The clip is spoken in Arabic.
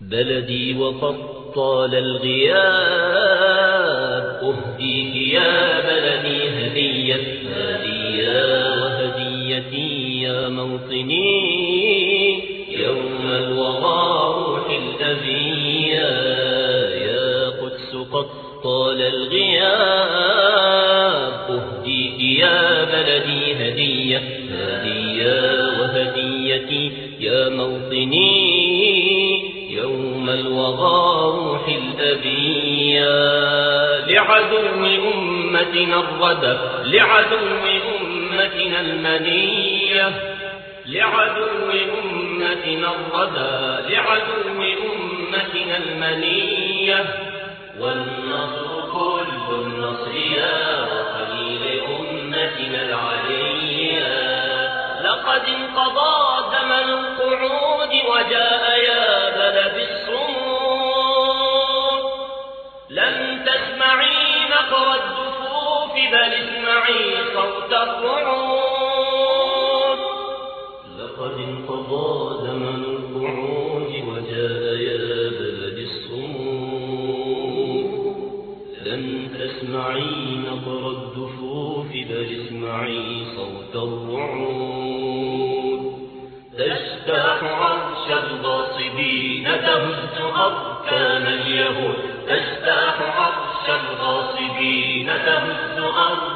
بلدي وقد طال الغياب أهديك يا بلدي هدية هدية وهديتي يا موطني. يوم الوغى روح الأبية يا قدس قد طال الغياب أهديك يا بلدي هدية هدية وهديتي يا موطني. يوم الوغى روح الأبية لعدو أمتنا الردى لعدو أمتنا المنية لعدو أمتنا الردى لعدو أمتنا المنية. والنصر كل النصر يا وخليل أمتنا العليا. لقد انقضى زمن القعود وجاء يا لم تسمعي نقر الدفوف بل اسمعي صوت الرعود. لقد انقضى زمن القعود وجاء يا بلد الصمود. لن تسمعي نقر الدفوف بل اسمعي صوت الرعود. تجتاح عرش الغاصبين تهز أركان on